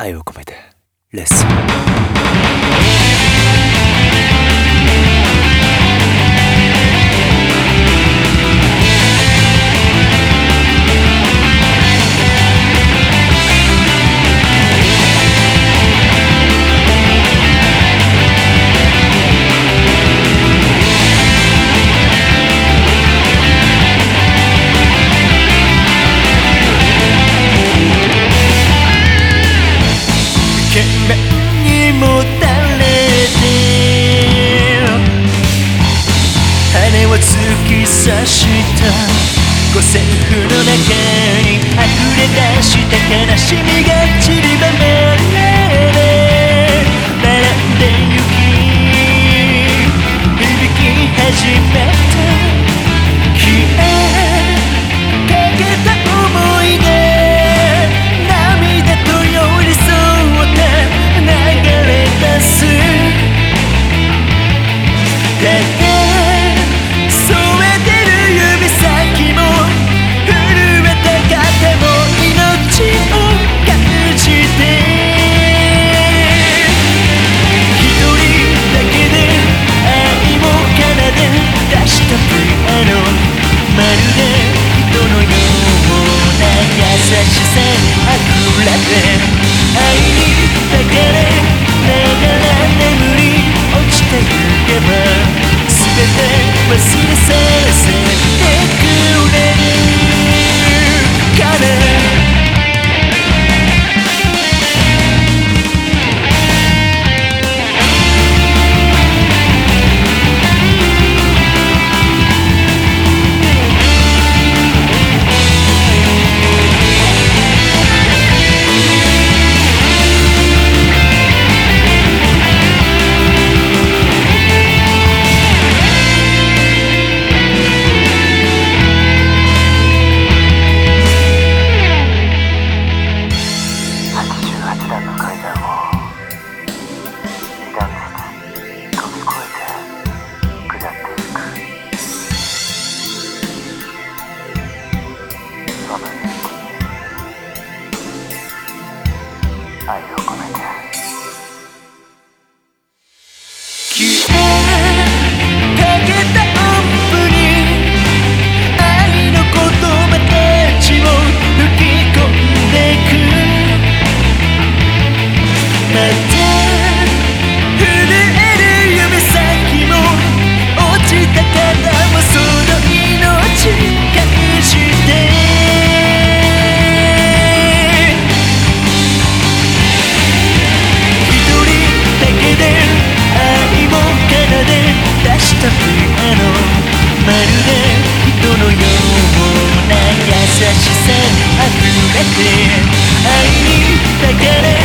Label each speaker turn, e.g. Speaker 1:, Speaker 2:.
Speaker 1: 愛を込めてレッスン。
Speaker 2: さした五線譜の中に溢れ出した悲しみが忘れ去 Wonder. まるで人のような優しさに溢れて愛に抱かれ